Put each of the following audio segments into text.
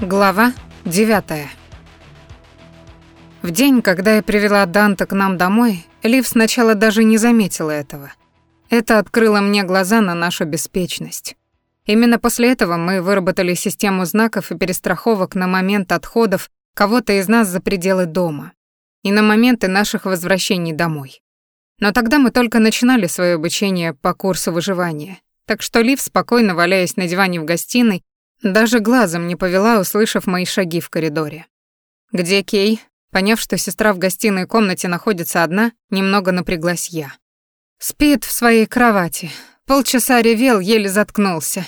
Глава 9. В день, когда я привела Данта к нам домой, Лив сначала даже не заметила этого. Это открыло мне глаза на нашу беспечность. Именно после этого мы выработали систему знаков и перестраховок на момент отходов кого-то из нас за пределы дома и на моменты наших возвращений домой. Но тогда мы только начинали свое обучение по курсу выживания, так что Лив, спокойно валяясь на диване в гостиной, даже глазом не повела, услышав мои шаги в коридоре. «Где Кей?» Поняв, что сестра в гостиной комнате находится одна, немного напряглась я. «Спит в своей кровати. Полчаса ревел, еле заткнулся».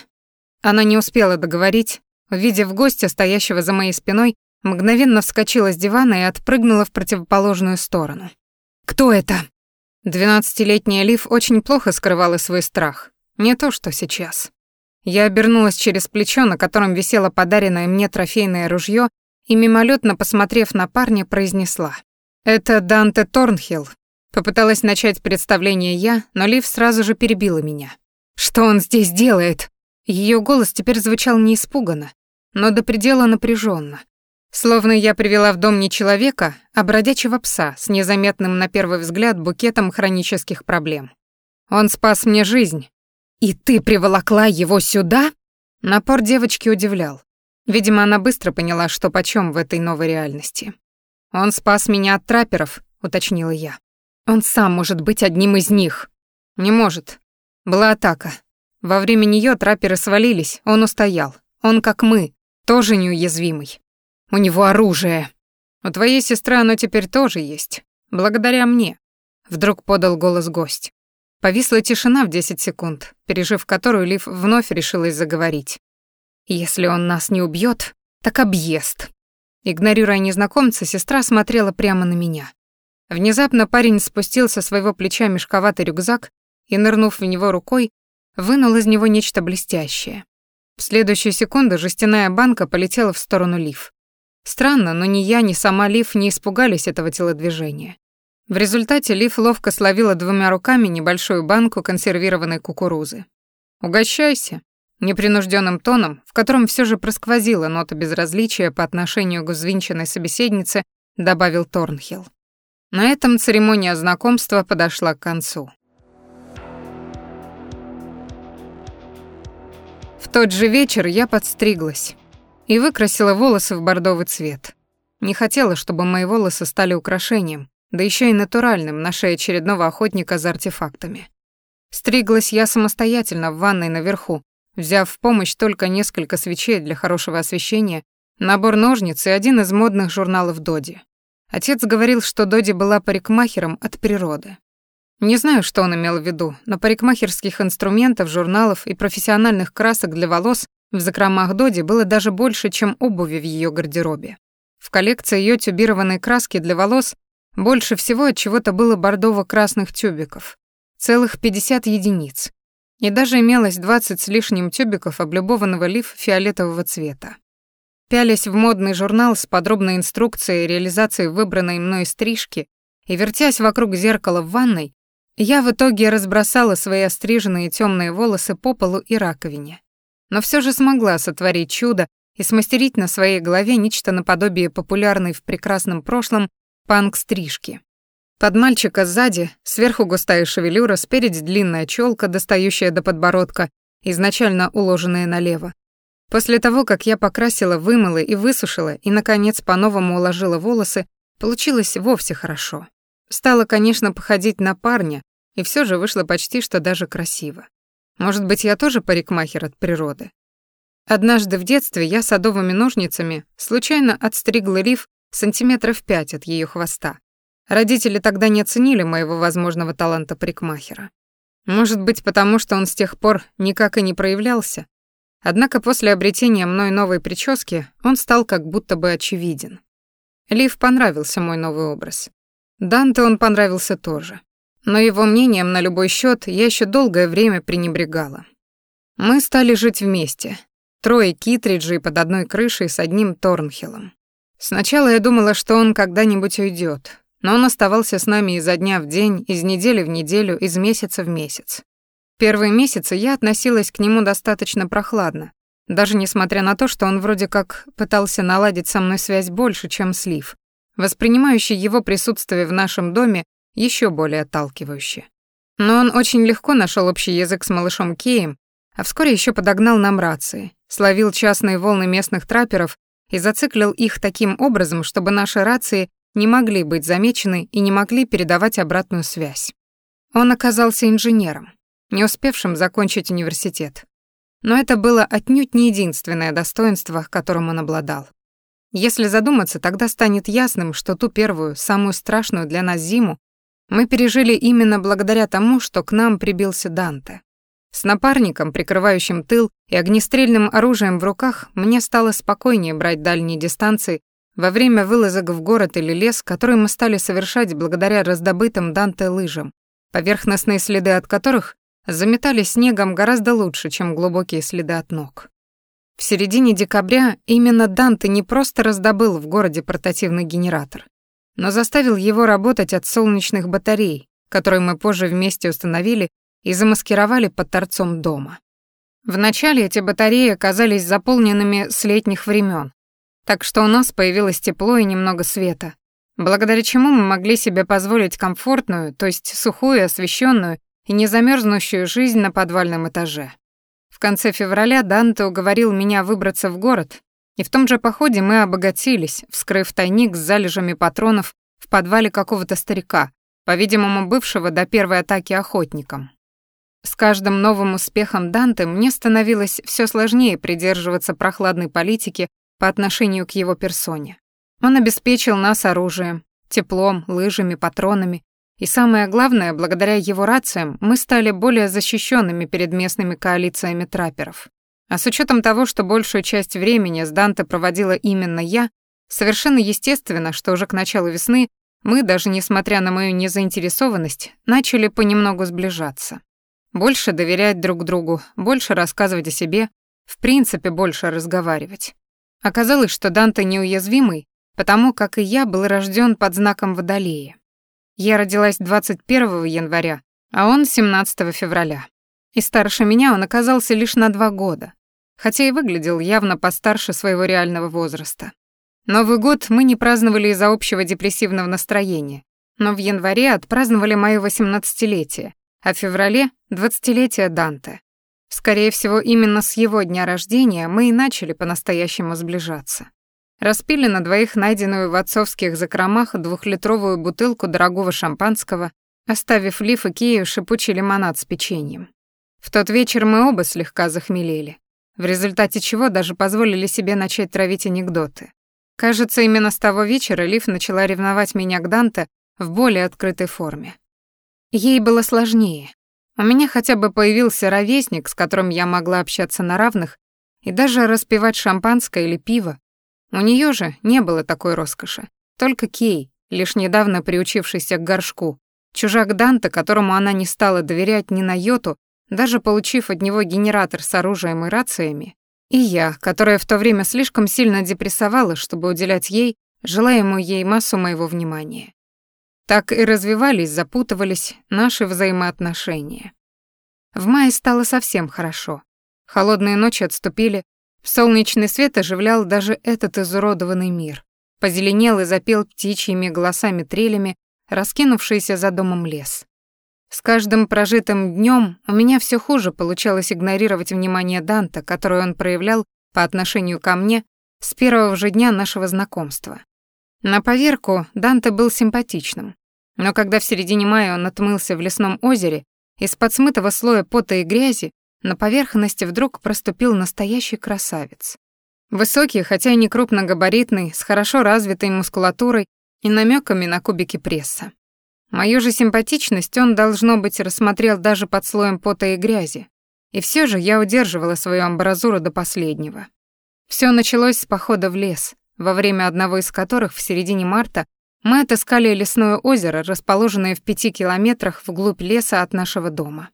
Она не успела договорить, увидев гостя, стоящего за моей спиной, мгновенно вскочила с дивана и отпрыгнула в противоположную сторону. «Кто это?» Двенадцатилетняя Лив очень плохо скрывала свой страх. Не то, что сейчас. Я обернулась через плечо, на котором висело подаренное мне трофейное ружье, и мимолетно посмотрев на парня, произнесла: "Это Данте Торнхилл". Попыталась начать представление я, но Лив сразу же перебила меня. "Что он здесь делает?" Ее голос теперь звучал не испуганно, но до предела напряженно, Словно я привела в дом не человека, а бродячего пса с незаметным на первый взгляд букетом хронических проблем. Он спас мне жизнь, «И ты приволокла его сюда?» Напор девочки удивлял. Видимо, она быстро поняла, что почем в этой новой реальности. «Он спас меня от трапперов», — уточнила я. «Он сам может быть одним из них». «Не может. Была атака. Во время нее трапперы свалились, он устоял. Он, как мы, тоже неуязвимый. У него оружие. У твоей сестры оно теперь тоже есть. Благодаря мне», — вдруг подал голос гость. Повисла тишина в 10 секунд, пережив которую Лив вновь решилась заговорить. «Если он нас не убьет, так объест». Игнорируя незнакомца, сестра смотрела прямо на меня. Внезапно парень спустил со своего плеча мешковатый рюкзак и, нырнув в него рукой, вынул из него нечто блестящее. В следующую секунду жестяная банка полетела в сторону Лив. Странно, но ни я, ни сама Лив не испугались этого телодвижения. В результате Лив ловко словила двумя руками небольшую банку консервированной кукурузы. «Угощайся», непринужденным тоном, в котором все же просквозила нота безразличия по отношению к взвинченной собеседнице, добавил Торнхилл. На этом церемония знакомства подошла к концу. В тот же вечер я подстриглась и выкрасила волосы в бордовый цвет. Не хотела, чтобы мои волосы стали украшением, да еще и натуральным на шее очередного охотника за артефактами. Стриглась я самостоятельно в ванной наверху, взяв в помощь только несколько свечей для хорошего освещения, набор ножниц и один из модных журналов Доди. Отец говорил, что Доди была парикмахером от природы. Не знаю, что он имел в виду, но парикмахерских инструментов, журналов и профессиональных красок для волос в закромах Доди было даже больше, чем обуви в ее гардеробе. В коллекции ее тюбированной краски для волос больше всего от чего-то было бордово-красных тюбиков. Целых 50 единиц. И даже имелось 20 с лишним тюбиков облюбованного лиф фиолетового цвета. Пялясь в модный журнал с подробной инструкцией реализации выбранной мной стрижки и вертясь вокруг зеркала в ванной, я в итоге разбросала свои остриженные темные волосы по полу и раковине. Но все же смогла сотворить чудо и смастерить на своей голове нечто наподобие популярной в прекрасном прошлом панк-стрижки. Под мальчика сзади, сверху густая шевелюра, спереди длинная челка, достающая до подбородка, изначально уложенная налево. После того, как я покрасила, вымыла и высушила, и, наконец, по-новому уложила волосы, получилось вовсе хорошо. Стало, конечно, походить на парня, и все же вышло почти что даже красиво. Может быть, я тоже парикмахер от природы. Однажды в детстве я садовыми ножницами случайно отстригла риф сантиметров пять от ее хвоста. Родители тогда не оценили моего возможного таланта парикмахера. Может быть, потому что он с тех пор никак и не проявлялся. Однако после обретения мной новой прически он стал как будто бы очевиден. Лив понравился мой новый образ. Данте он понравился тоже. Но его мнением на любой счет я еще долгое время пренебрегала. Мы стали жить вместе. Трое Китриджей под одной крышей с одним Торнхиллом. Сначала я думала, что он когда-нибудь уйдет, но он оставался с нами изо дня в день, из недели в неделю, из месяца в месяц. Первые месяцы я относилась к нему достаточно прохладно, даже несмотря на то, что он вроде как пытался наладить со мной связь больше, чем Слив, воспринимающий его присутствие в нашем доме еще более отталкивающе. Но он очень легко нашел общий язык с малышом Кеем, а вскоре еще подогнал нам рации, словил частные волны местных трапперов и зациклил их таким образом, чтобы наши рации не могли быть замечены и не могли передавать обратную связь. Он оказался инженером, не успевшим закончить университет. Но это было отнюдь не единственное достоинство, которым он обладал. Если задуматься, тогда станет ясным, что ту первую, самую страшную для нас зиму мы пережили именно благодаря тому, что к нам прибился Данте. С напарником, прикрывающим тыл и огнестрельным оружием в руках, мне стало спокойнее брать дальние дистанции во время вылазок в город или лес, которые мы стали совершать благодаря раздобытым Данте лыжам, поверхностные следы от которых заметали снегом гораздо лучше, чем глубокие следы от ног. В середине декабря именно Данте не просто раздобыл в городе портативный генератор, но заставил его работать от солнечных батарей, которые мы позже вместе установили и замаскировали под торцом дома. Вначале эти батареи оказались заполненными с летних времен, так что у нас появилось тепло и немного света, благодаря чему мы могли себе позволить комфортную, то есть сухую, освещенную и не замерзнущую жизнь на подвальном этаже. В конце февраля Данте уговорил меня выбраться в город, и в том же походе мы обогатились, вскрыв тайник с залежами патронов в подвале какого-то старика, по-видимому, бывшего до первой атаки охотником. С каждым новым успехом Данте мне становилось все сложнее придерживаться прохладной политики по отношению к его персоне. Он обеспечил нас оружием, теплом, лыжами, патронами, и самое главное, благодаря его рациям мы стали более защищенными перед местными коалициями трапперов. А с учетом того, что большую часть времени с Данте проводила именно я, совершенно естественно, что уже к началу весны мы, даже несмотря на мою незаинтересованность, начали понемногу сближаться. Больше доверять друг другу, больше рассказывать о себе, в принципе, больше разговаривать. Оказалось, что Данте неуязвимый, потому как и я был рожден под знаком Водолея. Я родилась 21 января, а он 17 февраля. И старше меня он оказался лишь на два года, хотя и выглядел явно постарше своего реального возраста. Новый год мы не праздновали из-за общего депрессивного настроения, но в январе отпраздновали моё 18-летие, а в феврале — 20-летие Данте. Скорее всего, именно с его дня рождения мы и начали по-настоящему сближаться. Распили на двоих найденную в отцовских закромах двухлитровую бутылку дорогого шампанского, оставив Лиф и Кею шипучий лимонад с печеньем. В тот вечер мы оба слегка захмелели, в результате чего даже позволили себе начать травить анекдоты. Кажется, именно с того вечера Лив начала ревновать меня к Данте в более открытой форме. Ей было сложнее. У меня хотя бы появился ровесник, с которым я могла общаться на равных, и даже распивать шампанское или пиво, у нее же не было такой роскоши. Только Кей, лишь недавно приучившийся к горшку, чужак Данте, которому она не стала доверять ни на йоту, даже получив от него генератор с оружием и рациями, и я, которая в то время слишком сильно депрессовала, чтобы уделять ей, желаемую ей массу моего внимания. Так и развивались, запутывались наши взаимоотношения. В мае стало совсем хорошо. Холодные ночи отступили, Солнечный свет оживлял даже этот изуродованный мир. Позеленел и запел птичьими голосами-трелями раскинувшийся за домом лес. С каждым прожитым днем у меня все хуже получалось игнорировать внимание Данта, которое он проявлял по отношению ко мне с первого же дня нашего знакомства. На поверку Данте был симпатичным, но когда в середине мая он отмылся в лесном озере, из-под смытого слоя пота и грязи на поверхности вдруг проступил настоящий красавец. Высокий, хотя и не крупногабаритный, с хорошо развитой мускулатурой и намеками на кубики пресса. Мою же симпатичность он, должно быть, рассмотрел даже под слоем пота и грязи. И все же я удерживала свою амбразуру до последнего. Все началось с похода в лес, во время одного из которых в середине марта мы отыскали лесное озеро, расположенное в пяти километрах вглубь леса от нашего дома.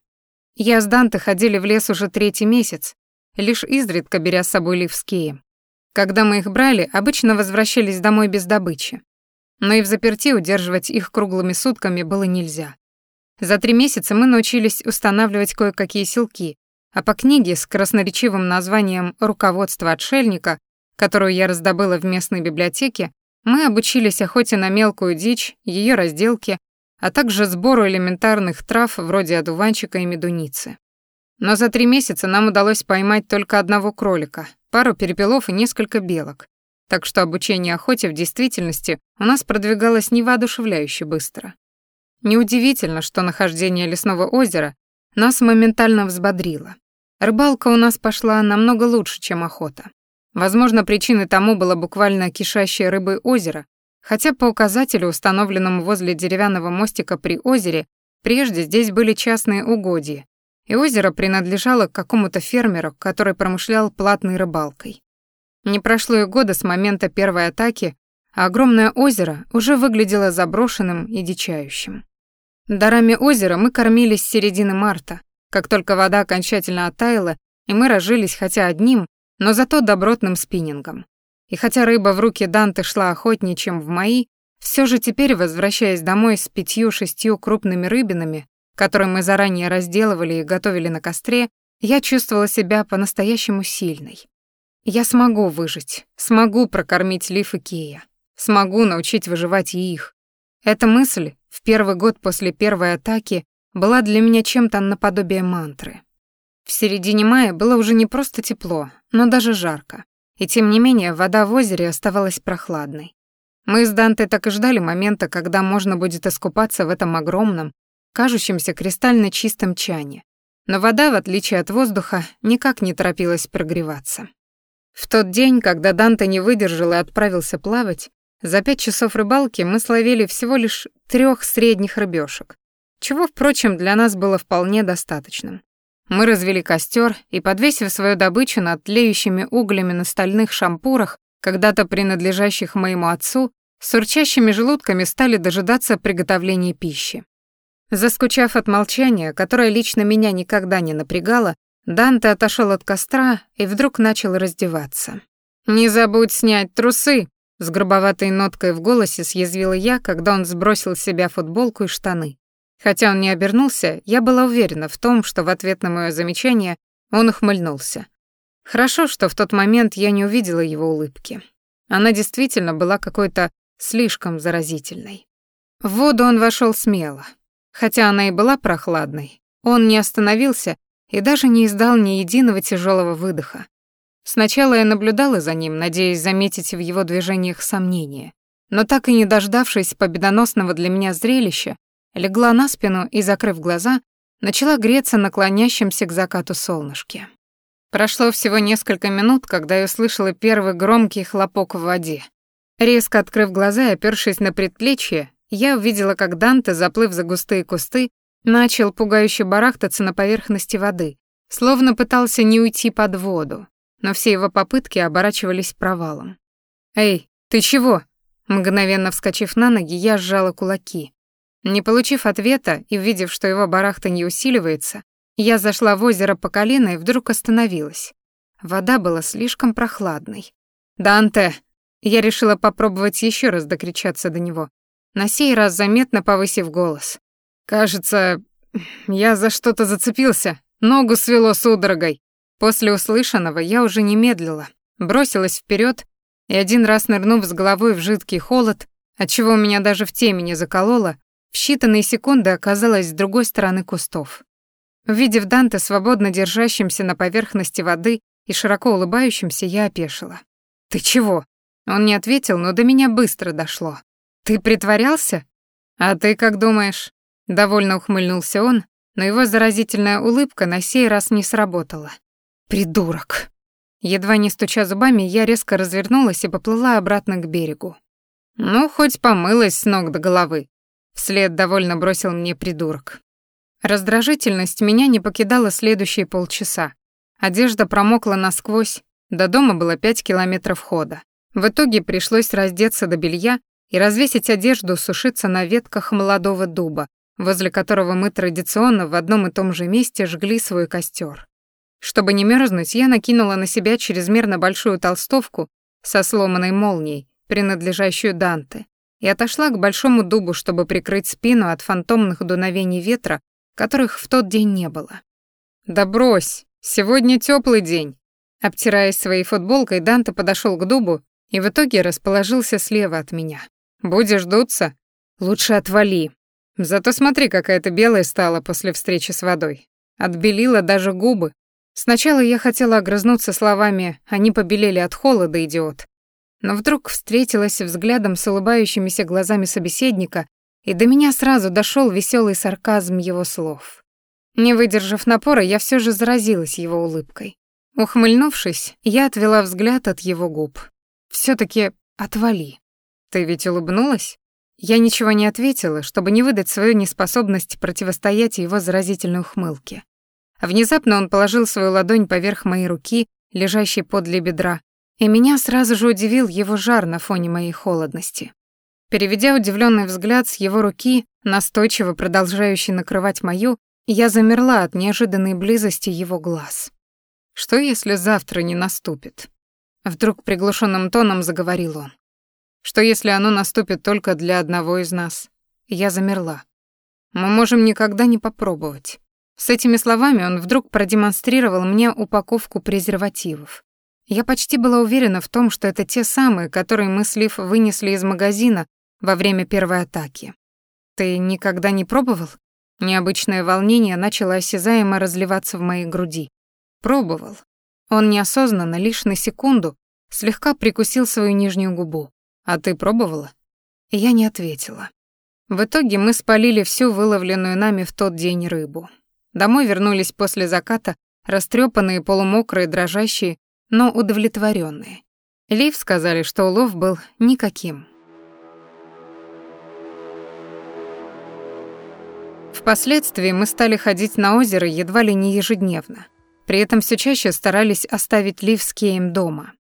Я с Данте ходили в лес уже третий месяц, лишь изредка беря с собой Лив с Кеем. Когда мы их брали, обычно возвращались домой без добычи. Но и в заперти удерживать их круглыми сутками было нельзя. За три месяца мы научились устанавливать кое-какие силки, а по книге с красноречивым названием «Руководство отшельника», которую я раздобыла в местной библиотеке, мы обучились охоте на мелкую дичь, ее разделке, а также сбору элементарных трав вроде одуванчика и медуницы. Но за три месяца нам удалось поймать только одного кролика, пару перепелов и несколько белок, так что обучение охоте в действительности у нас продвигалось невоодушевляюще быстро. Неудивительно, что нахождение лесного озера нас моментально взбодрило. Рыбалка у нас пошла намного лучше, чем охота. Возможно, причиной тому было буквально кишащее рыбой озеро, хотя по указателю, установленному возле деревянного мостика при озере, прежде здесь были частные угодья, и озеро принадлежало какому-то фермеру, который промышлял платной рыбалкой. Не прошло и года с момента первой атаки, а огромное озеро уже выглядело заброшенным и дичающим. Дарами озера мы кормились с середины марта, как только вода окончательно оттаяла, и мы разжились хотя одним, но зато добротным спиннингом. И хотя рыба в руки Данте шла охотнее, чем в мои, все же теперь, возвращаясь домой с пятью-шестью крупными рыбинами, которые мы заранее разделывали и готовили на костре, я чувствовала себя по-настоящему сильной. Я смогу выжить, смогу прокормить Лив и Кея, смогу научить выживать и их. Эта мысль в первый год после первой атаки была для меня чем-то наподобие мантры. В середине мая было уже не просто тепло, но даже жарко. И тем не менее вода в озере оставалась прохладной. Мы с Данте так и ждали момента, когда можно будет искупаться в этом огромном, кажущемся кристально чистом чане. Но вода, в отличие от воздуха, никак не торопилась прогреваться. В тот день, когда Данте не выдержал и отправился плавать, за пять часов рыбалки мы словили всего лишь трех средних рыбешек, чего, впрочем, для нас было вполне достаточным. Мы развели костер и, подвесив свою добычу над тлеющими углями на стальных шампурах, когда-то принадлежащих моему отцу, с урчащими желудками стали дожидаться приготовления пищи. Заскучав от молчания, которое лично меня никогда не напрягало, Данте отошел от костра и вдруг начал раздеваться. «Не забудь снять трусы!» С грубоватой ноткой в голосе съязвила я, когда он сбросил с себя футболку и штаны. Хотя он не обернулся, я была уверена в том, что в ответ на моё замечание он ухмыльнулся. Хорошо, что в тот момент я не увидела его улыбки. Она действительно была какой-то слишком заразительной. В воду он вошёл смело. Хотя она и была прохладной, он не остановился и даже не издал ни единого тяжелого выдоха. Сначала я наблюдала за ним, надеясь заметить в его движениях сомнения, но так и не дождавшись победоносного для меня зрелища, легла на спину и, закрыв глаза, начала греться на к закату солнышке. Прошло всего несколько минут, когда я услышала первый громкий хлопок в воде. Резко открыв глаза и опёршись на предплечье, я увидела, как Данте, заплыв за густые кусты, начал пугающе барахтаться на поверхности воды, словно пытался не уйти под воду но все его попытки оборачивались провалом. «Эй, ты чего?» Мгновенно вскочив на ноги, я сжала кулаки. Не получив ответа и увидев, что его барахта не усиливается, я зашла в озеро по колено и вдруг остановилась. Вода была слишком прохладной. «Данте!» Я решила попробовать еще раз докричаться до него, на сей раз заметно повысив голос. «Кажется, я за что-то зацепился, ногу свело судорогой». После услышанного я уже не медлила, бросилась вперед и один раз нырнув с головой в жидкий холод, отчего меня даже в темени закололо, в считанные секунды оказалась с другой стороны кустов. Увидев Данте свободно держащимся на поверхности воды и широко улыбающимся, я опешила. «Ты чего?» Он не ответил, но до меня быстро дошло. «Ты притворялся?» «А ты как думаешь?» Довольно ухмыльнулся он, но его заразительная улыбка на сей раз не сработала. Придурок. Едва не стуча зубами, я резко развернулась и поплыла обратно к берегу. Ну, хоть помылась с ног до головы. Вслед довольно бросил мне придурок. Раздражительность меня не покидала следующие полчаса. Одежда промокла насквозь, до дома было пять километров хода. В итоге пришлось раздеться до белья и развесить одежду сушиться на ветках молодого дуба, возле которого мы традиционно в одном и том же месте жгли свой костер. Чтобы не мерзнуть, я накинула на себя чрезмерно большую толстовку со сломанной молнией, принадлежащую Данте, и отошла к большому дубу, чтобы прикрыть спину от фантомных дуновений ветра, которых в тот день не было. «Да брось!» — Сегодня теплый день. Обтираясь своей футболкой, Данте подошел к дубу и в итоге расположился слева от меня. Будешь дуться? Лучше отвали. Зато смотри, какая ты белая стала после встречи с водой. Отбелила даже губы. Сначала я хотела огрызнуться словами «они побелели от холода, идиот». Но вдруг встретилась взглядом с улыбающимися глазами собеседника, и до меня сразу дошел веселый сарказм его слов. Не выдержав напора, я все же заразилась его улыбкой. Ухмыльнувшись, я отвела взгляд от его губ. все таки отвали. Ты ведь улыбнулась? Я ничего не ответила, чтобы не выдать свою неспособность противостоять его заразительной ухмылке. Внезапно он положил свою ладонь поверх моей руки, лежащей подле бедра, и меня сразу же удивил его жар на фоне моей холодности. Переведя удивленный взгляд с его руки, настойчиво продолжающий накрывать мою, я замерла от неожиданной близости его глаз. Что если завтра не наступит? Вдруг приглушенным тоном заговорил он. Что если оно наступит только для одного из нас? Я замерла. Мы можем никогда не попробовать. С этими словами он вдруг продемонстрировал мне упаковку презервативов. Я почти была уверена в том, что это те самые, которые мы с Лив вынесли из магазина во время первой атаки. Ты никогда не пробовал? Необычное волнение начало осязаемо разливаться в моей груди. Пробовал. Он неосознанно, лишь на секунду, слегка прикусил свою нижнюю губу. «А ты пробовала?» Я не ответила. В итоге мы спалили всю выловленную нами в тот день рыбу. Домой вернулись после заката, растрепанные, полумокрые, дрожащие, но удовлетворенные. Лив сказали, что улов был никаким. Впоследствии мы стали ходить на озеро едва ли не ежедневно. При этом все чаще старались оставить Лив с Кейм дома.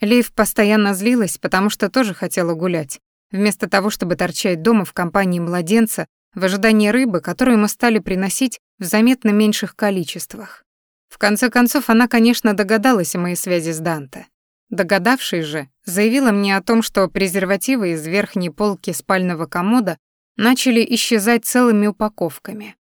Лив постоянно злилась, потому что тоже хотела гулять, вместо того, чтобы торчать дома в компании младенца в ожидании рыбы, которую мы стали приносить в заметно меньших количествах. В конце концов, она, конечно, догадалась о моей связи с Данте. Догадавшись же, заявила мне о том, что презервативы из верхней полки спального комода начали исчезать целыми упаковками.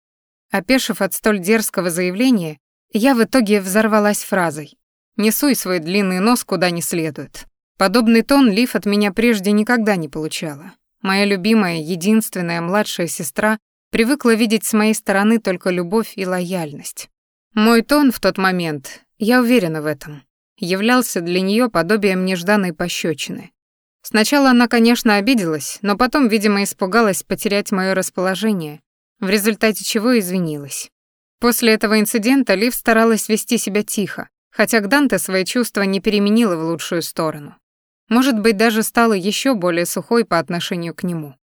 Опешив от столь дерзкого заявления, я в итоге взорвалась фразой «Не суй свой длинный нос куда не следует». Подобный тон Лив от меня прежде никогда не получала. Моя любимая, единственная младшая сестра привыкла видеть с моей стороны только любовь и лояльность. Мой тон в тот момент, я уверена в этом, являлся для нее подобием нежданной пощечины. Сначала она, конечно, обиделась, но потом, видимо, испугалась потерять мое расположение, в результате чего извинилась. После этого инцидента Лив старалась вести себя тихо, хотя к Данте свои чувства не переменила в лучшую сторону. Может быть, даже стала еще более сухой по отношению к нему.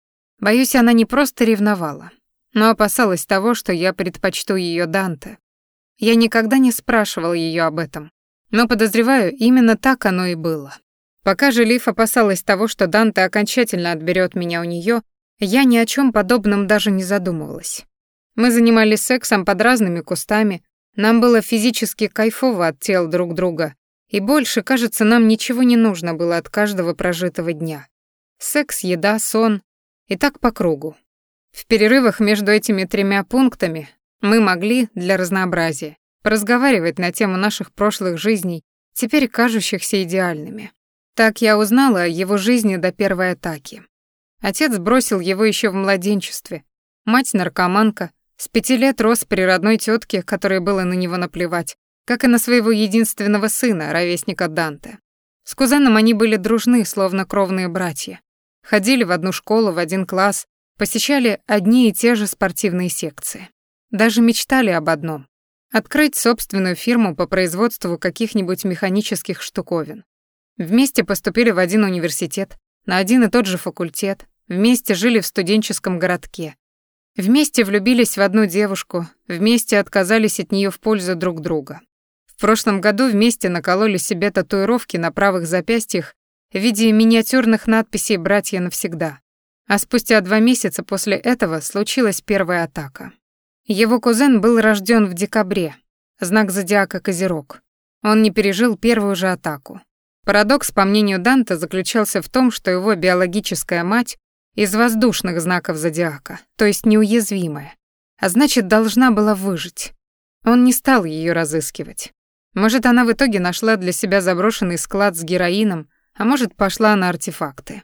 Боюсь, она не просто ревновала, но опасалась того, что я предпочту ее Данте. Я никогда не спрашивал ее об этом, но подозреваю, именно так оно и было. Пока же Лив опасалась того, что Данте окончательно отберет меня у нее, я ни о чем подобном даже не задумывалась. Мы занимались сексом под разными кустами, нам было физически кайфово от тел друг друга, и больше, кажется, нам ничего не нужно было от каждого прожитого дня. Секс, еда, сон и так по кругу. В перерывах между этими тремя пунктами мы могли, для разнообразия, поразговаривать на тему наших прошлых жизней, теперь кажущихся идеальными. Так я узнала о его жизни до первой атаки. Отец бросил его еще в младенчестве. Мать наркоманка, с пяти лет рос при родной тетке, которой было на него наплевать, как и на своего единственного сына, ровесника Данте. С кузеном они были дружны, словно кровные братья. Ходили в одну школу, в один класс, посещали одни и те же спортивные секции. Даже мечтали об одном — открыть собственную фирму по производству каких-нибудь механических штуковин. Вместе поступили в один университет, на один и тот же факультет, вместе жили в студенческом городке. Вместе влюбились в одну девушку, вместе отказались от нее в пользу друг друга. В прошлом году вместе накололи себе татуировки на правых запястьях в виде миниатюрных надписей «Братья навсегда». А спустя два месяца после этого случилась первая атака. Его кузен был рожден в декабре, знак зодиака Козерог. Он не пережил первую же атаку. Парадокс, по мнению Данте, заключался в том, что его биологическая мать из воздушных знаков зодиака, то есть неуязвимая, а значит, должна была выжить. Он не стал ее разыскивать. Может, она в итоге нашла для себя заброшенный склад с героином, а может, пошла на артефакты.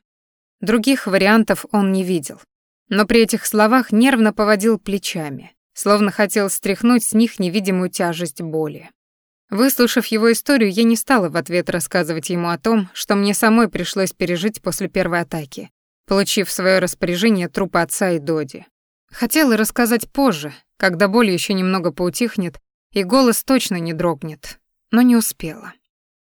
Других вариантов он не видел. Но при этих словах нервно поводил плечами, словно хотел стряхнуть с них невидимую тяжесть боли. Выслушав его историю, я не стала в ответ рассказывать ему о том, что мне самой пришлось пережить после первой атаки, получив в своё распоряжение труп отца и Доди. Хотела рассказать позже, когда боль еще немного поутихнет, и голос точно не дрогнет, но не успела.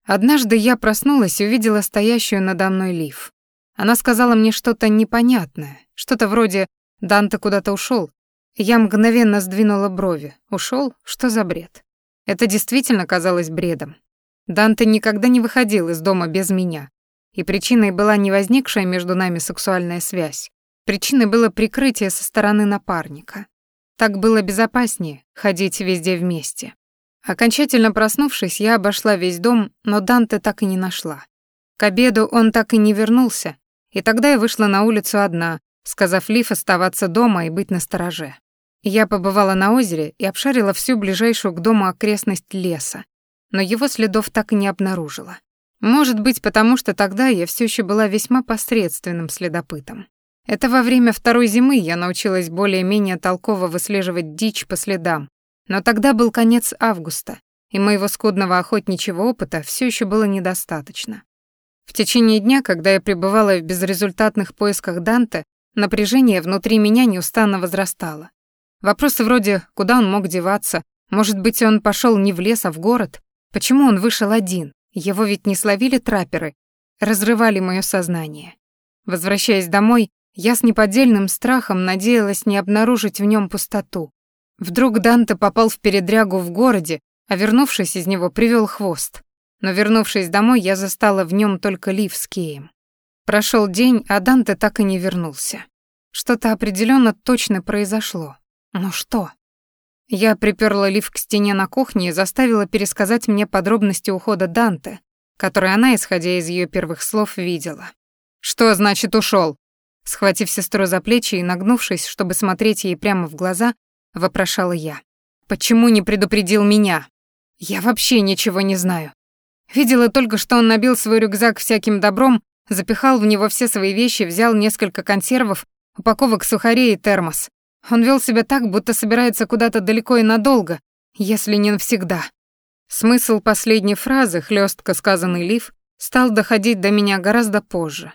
Однажды я проснулась и увидела стоящую надо мной Лив. Она сказала мне что-то непонятное, что-то вроде «Данте куда-то ушел. Я мгновенно сдвинула брови. Ушел? Что за бред? Это действительно казалось бредом. Данте никогда не выходил из дома без меня, и причиной была не возникшая между нами сексуальная связь. Причиной было прикрытие со стороны напарника. Так было безопаснее ходить везде вместе. Окончательно проснувшись, я обошла весь дом, но Данте так и не нашла. К обеду он так и не вернулся, и тогда я вышла на улицу одна, сказав Лив оставаться дома и быть настороже. Я побывала на озере и обшарила всю ближайшую к дому окрестность леса, но его следов так и не обнаружила. Может быть, потому что тогда я все еще была весьма посредственным следопытом. Это во время второй зимы я научилась более-менее толково выслеживать дичь по следам, но тогда был конец августа, и моего скудного охотничьего опыта все еще было недостаточно. В течение дня, когда я пребывала в безрезультатных поисках Данте, напряжение внутри меня неустанно возрастало. Вопросы вроде «куда он мог деваться?», «может быть, он пошел не в лес, а в город?», «почему он вышел один?», «его ведь не словили трапперы?», разрывали моё сознание. Возвращаясь домой, я с неподдельным страхом надеялась не обнаружить в нем пустоту. Вдруг Данте попал в передрягу в городе, а вернувшись из него, привел хвост. Но вернувшись домой, я застала в нем только Лив с Кеем. Прошел день, а Данте так и не вернулся. Что-то определенно точно произошло. Но что? Я приперла Лив к стене на кухне и заставила пересказать мне подробности ухода Данте, которые она, исходя из ее первых слов, видела. «Что значит ушел? Схватив сестру за плечи и нагнувшись, чтобы смотреть ей прямо в глаза, вопрошала я. «Почему не предупредил меня? Я вообще ничего не знаю. Видела только, что он набил свой рюкзак всяким добром, запихал в него все свои вещи, взял несколько консервов, упаковок сухарей и термос. Он вел себя так, будто собирается куда-то далеко и надолго, если не навсегда». Смысл последней фразы, хлестко сказанный Лив, стал доходить до меня гораздо позже.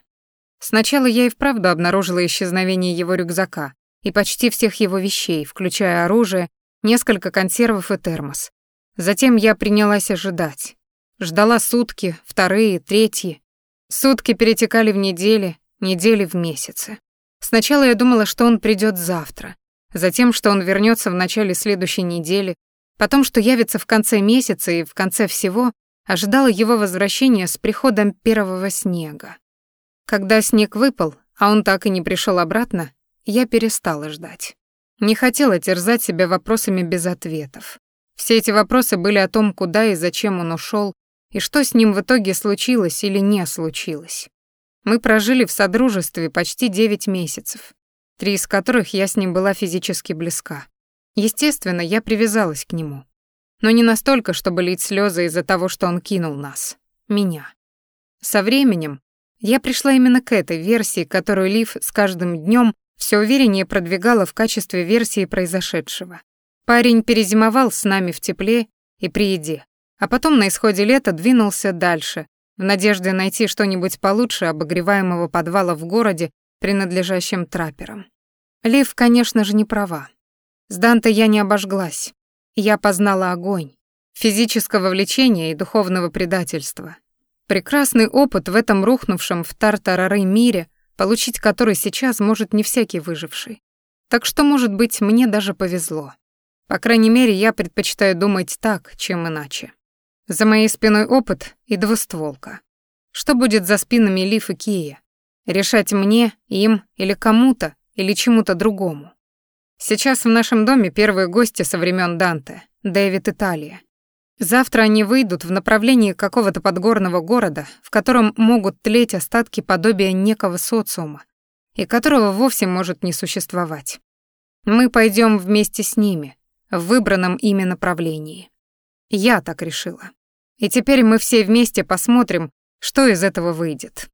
Сначала я и вправду обнаружила исчезновение его рюкзака и почти всех его вещей, включая оружие, несколько консервов и термос. Затем я принялась ожидать. Ждала сутки, вторые, третьи. Сутки перетекали в недели, недели в месяцы. Сначала я думала, что он придёт завтра, затем, что он вернётся в начале следующей недели, потом, что явится в конце месяца и в конце всего, ожидала его возвращения с приходом первого снега. Когда снег выпал, а он так и не пришел обратно, я перестала ждать. Не хотела терзать себя вопросами без ответов. Все эти вопросы были о том, куда и зачем он ушел, и что с ним в итоге случилось или не случилось. Мы прожили в содружестве почти девять месяцев, три из которых я с ним была физически близка. Естественно, я привязалась к нему. Но не настолько, чтобы лить слезы из-за того, что он кинул нас. Меня. Со временем, я пришла именно к этой версии, которую Лив с каждым днем все увереннее продвигала в качестве версии произошедшего. Парень перезимовал с нами в тепле и при еде, а потом на исходе лета двинулся дальше, в надежде найти что-нибудь получше обогреваемого подвала в городе, принадлежащем трапперам. Лив, конечно же, не права. С Данте я не обожглась. Я познала огонь, физического влечения и духовного предательства. Прекрасный опыт в этом рухнувшем в тартарары мире, получить который сейчас может не всякий выживший. Так что, может быть, мне даже повезло. По крайней мере, я предпочитаю думать так, чем иначе. За моей спиной опыт и двустволка. Что будет за спинами Лиф и Кия? Решать мне, им или кому-то, или чему-то другому. Сейчас в нашем доме первые гости со времен Данте, Дэвид Италия. Завтра они выйдут в направлении какого-то подгорного города, в котором могут тлеть остатки подобия некого социума, и которого вовсе может не существовать. Мы пойдем вместе с ними, в выбранном ими направлении. Я так решила. И теперь мы все вместе посмотрим, что из этого выйдет.